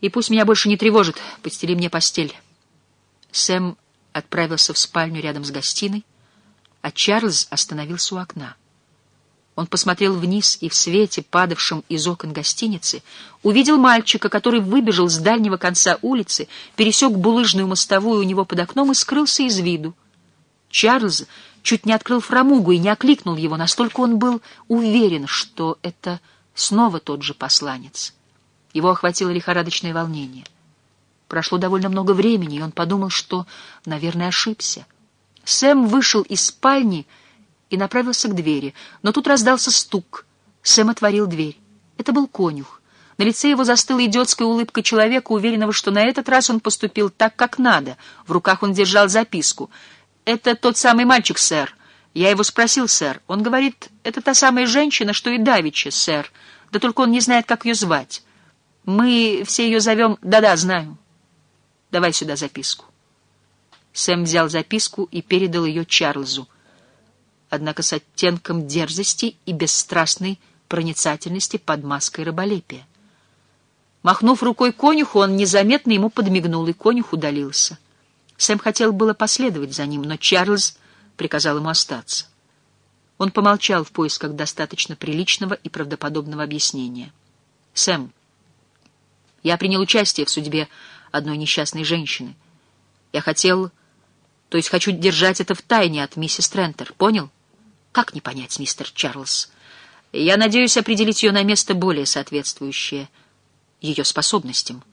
И пусть меня больше не тревожит, постели мне постель. Сэм отправился в спальню рядом с гостиной, а Чарльз остановился у окна. Он посмотрел вниз и в свете, падавшем из окон гостиницы, увидел мальчика, который выбежал с дальнего конца улицы, пересек булыжную мостовую у него под окном и скрылся из виду. Чарльз чуть не открыл фрамугу и не окликнул его, настолько он был уверен, что это снова тот же посланец. Его охватило лихорадочное волнение. Прошло довольно много времени, и он подумал, что, наверное, ошибся. Сэм вышел из спальни и направился к двери, но тут раздался стук. Сэм отворил дверь. Это был конюх. На лице его застыла идиотская улыбка человека, уверенного, что на этот раз он поступил так, как надо. В руках он держал записку. «Это тот самый мальчик, сэр. Я его спросил, сэр. Он говорит, это та самая женщина, что и Давича, сэр. Да только он не знает, как ее звать. Мы все ее зовем... Да-да, знаю. Давай сюда записку». Сэм взял записку и передал ее Чарльзу однако с оттенком дерзости и бесстрастной проницательности под маской раболепия. Махнув рукой конюху, он незаметно ему подмигнул, и конюх удалился. Сэм хотел было последовать за ним, но Чарльз приказал ему остаться. Он помолчал в поисках достаточно приличного и правдоподобного объяснения. «Сэм, я принял участие в судьбе одной несчастной женщины. Я хотел, то есть хочу держать это в тайне от миссис Трентер, понял?» Как не понять, мистер Чарльз? Я надеюсь определить ее на место более соответствующее ее способностям.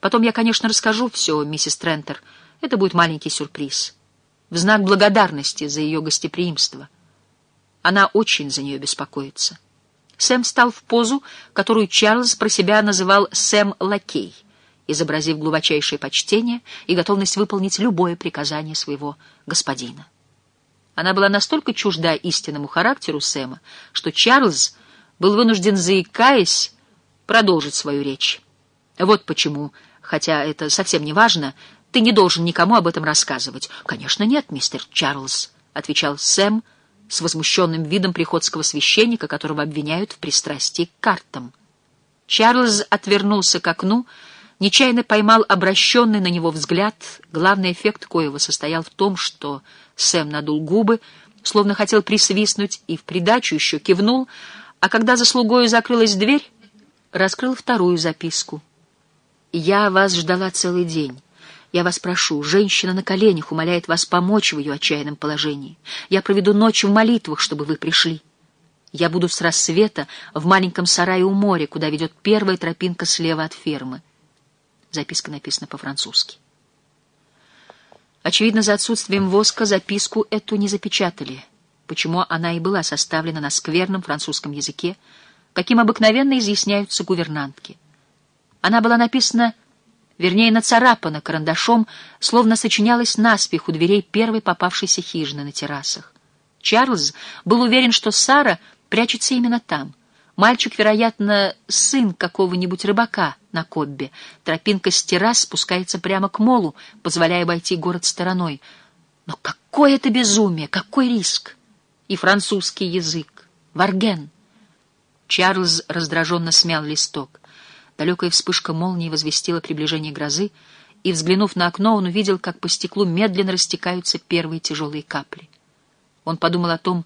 Потом я, конечно, расскажу все, миссис Трентер. Это будет маленький сюрприз. В знак благодарности за ее гостеприимство. Она очень за нее беспокоится. Сэм встал в позу, которую Чарльз про себя называл «Сэм Лакей», изобразив глубочайшее почтение и готовность выполнить любое приказание своего господина. Она была настолько чужда истинному характеру Сэма, что Чарльз был вынужден, заикаясь, продолжить свою речь. Вот почему, хотя это совсем не важно, ты не должен никому об этом рассказывать. Конечно, нет, мистер Чарльз, — отвечал Сэм с возмущенным видом приходского священника, которого обвиняют в пристрастии к картам. Чарльз отвернулся к окну, нечаянно поймал обращенный на него взгляд. Главный эффект коего состоял в том, что Сэм надул губы, словно хотел присвистнуть, и в придачу еще кивнул, а когда за слугою закрылась дверь, раскрыл вторую записку. «Я вас ждала целый день. Я вас прошу, женщина на коленях умоляет вас помочь в ее отчаянном положении. Я проведу ночь в молитвах, чтобы вы пришли. Я буду с рассвета в маленьком сарае у моря, куда ведет первая тропинка слева от фермы». Записка написана по-французски. Очевидно, за отсутствием воска записку эту не запечатали, почему она и была составлена на скверном французском языке, каким обыкновенно изъясняются гувернантки. Она была написана, вернее, нацарапана карандашом, словно сочинялась наспех у дверей первой попавшейся хижины на террасах. Чарльз был уверен, что Сара прячется именно там — Мальчик, вероятно, сын какого-нибудь рыбака на Коббе. Тропинка с террас спускается прямо к молу, позволяя обойти город стороной. Но какое это безумие, какой риск! И французский язык. Варген. Чарльз раздраженно смял листок. Далекая вспышка молнии возвестила приближение грозы, и, взглянув на окно, он увидел, как по стеклу медленно растекаются первые тяжелые капли. Он подумал о том,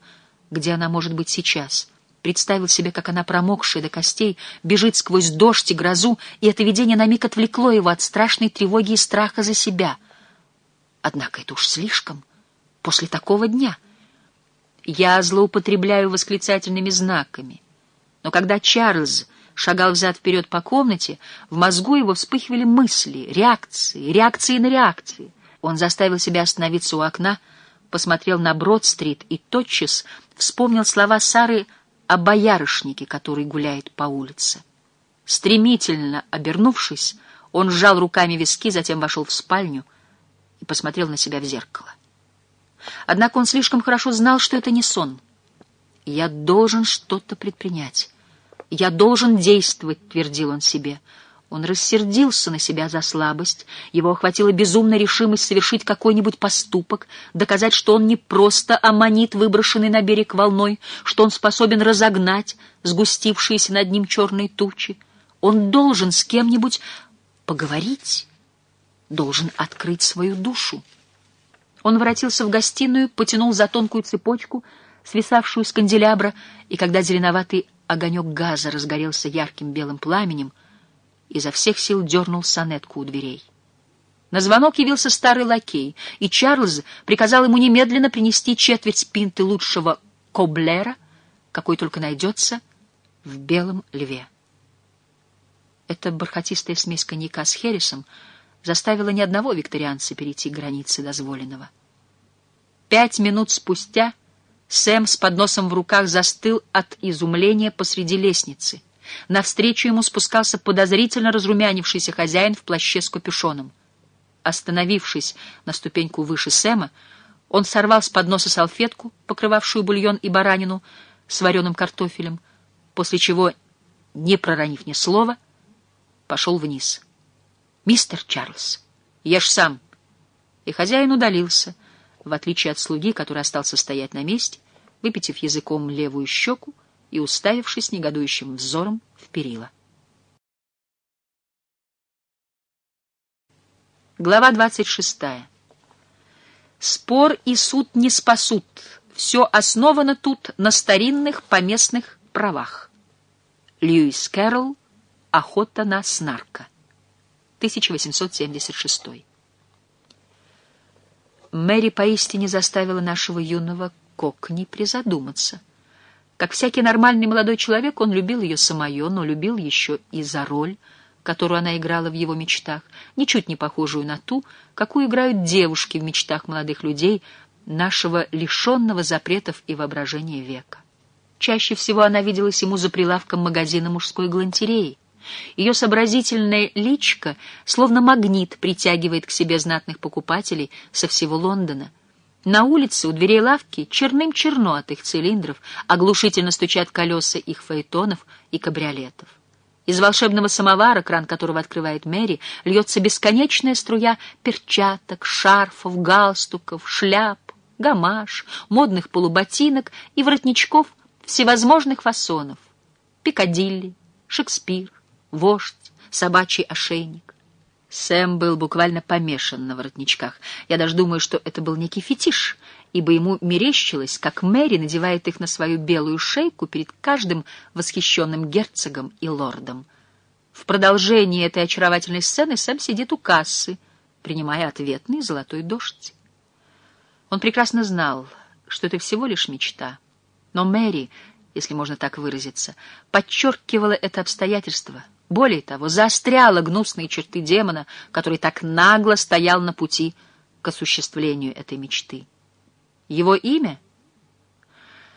где она может быть сейчас — представил себе, как она, промокшая до костей, бежит сквозь дождь и грозу, и это видение на миг отвлекло его от страшной тревоги и страха за себя. Однако это уж слишком. После такого дня. Я злоупотребляю восклицательными знаками. Но когда Чарльз шагал взад-вперед по комнате, в мозгу его вспыхивали мысли, реакции, реакции на реакции. Он заставил себя остановиться у окна, посмотрел на Брод-стрит и тотчас вспомнил слова Сары о боярышнике, который гуляет по улице. Стремительно обернувшись, он сжал руками виски, затем вошел в спальню и посмотрел на себя в зеркало. Однако он слишком хорошо знал, что это не сон. «Я должен что-то предпринять. Я должен действовать», — твердил он себе, — он рассердился на себя за слабость, его охватила безумная решимость совершить какой-нибудь поступок, доказать, что он не просто аммонит, выброшенный на берег волной, что он способен разогнать сгустившиеся над ним черные тучи. Он должен с кем-нибудь поговорить, должен открыть свою душу. Он воротился в гостиную, потянул за тонкую цепочку, свисавшую с канделябра, и когда зеленоватый огонек газа разгорелся ярким белым пламенем, изо всех сил дернул сонетку у дверей. На звонок явился старый лакей, и Чарльз приказал ему немедленно принести четверть пинты лучшего коблера, какой только найдется, в белом льве. Эта бархатистая смесь коньяка с хересом заставила ни одного викторианца перейти границы дозволенного. Пять минут спустя Сэм с подносом в руках застыл от изумления посреди лестницы. Навстречу ему спускался подозрительно разрумянившийся хозяин в плаще с капюшоном. Остановившись на ступеньку выше Сэма, он сорвал с подноса салфетку, покрывавшую бульон и баранину с вареным картофелем, после чего, не проронив ни слова, пошел вниз. «Мистер Чарльз, ешь сам!» И хозяин удалился — в отличие от слуги, который остался стоять на месте, выпитив языком левую щеку и уставившись негодующим взором в перила. Глава 26. Спор и суд не спасут. Все основано тут на старинных поместных правах. Льюис Кэрролл «Охота на снарка». 1876. Мэри поистине заставила нашего юного Кокни призадуматься. Как всякий нормальный молодой человек, он любил ее самое, но любил еще и за роль, которую она играла в его мечтах, ничуть не похожую на ту, какую играют девушки в мечтах молодых людей нашего лишенного запретов и воображения века. Чаще всего она виделась ему за прилавком магазина мужской галантереи, ее сообразительное личко, словно магнит, притягивает к себе знатных покупателей со всего Лондона. На улице у дверей лавки черным черно от их цилиндров, оглушительно стучат колеса их фаэтонов и кабриолетов. Из волшебного самовара, кран которого открывает Мэри, льется бесконечная струя перчаток, шарфов, галстуков, шляп, гамаш, модных полуботинок и воротничков всевозможных фасонов. Пикадилли, Шекспир, вождь, собачий ошейник. Сэм был буквально помешан на воротничках. Я даже думаю, что это был некий фетиш, ибо ему мерещилось, как Мэри надевает их на свою белую шейку перед каждым восхищенным герцогом и лордом. В продолжении этой очаровательной сцены Сэм сидит у кассы, принимая ответный золотой дождь. Он прекрасно знал, что это всего лишь мечта. Но Мэри, если можно так выразиться, подчеркивала это обстоятельство — более того, заостряла гнусные черты демона, который так нагло стоял на пути к осуществлению этой мечты. Его имя